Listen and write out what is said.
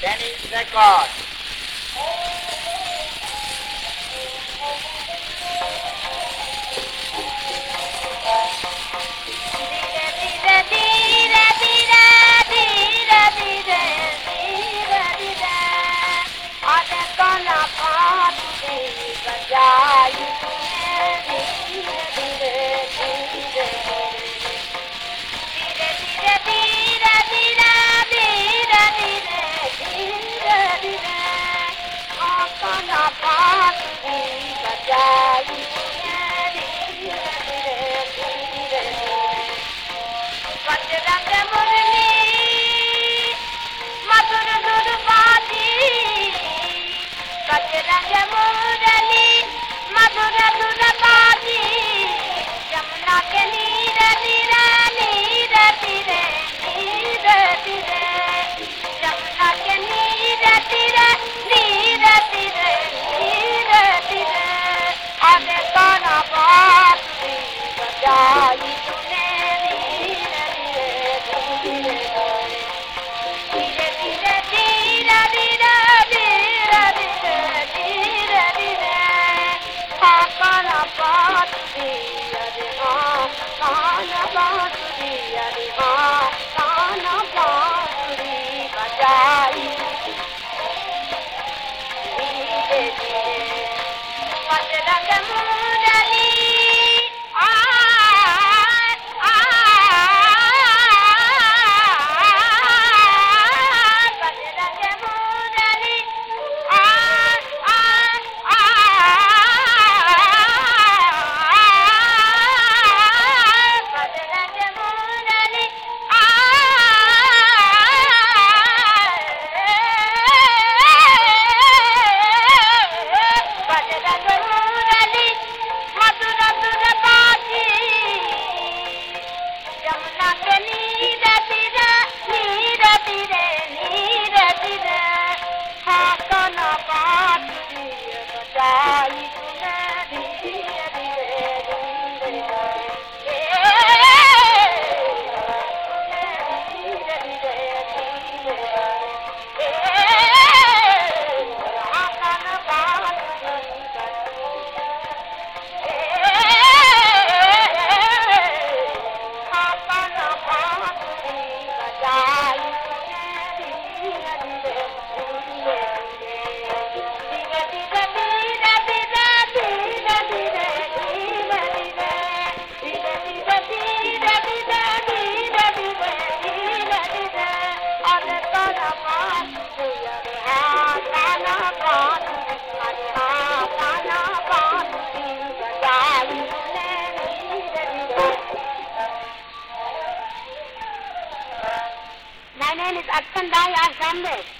Benny Records. brought me. Name is Aksan Dai Ashambe.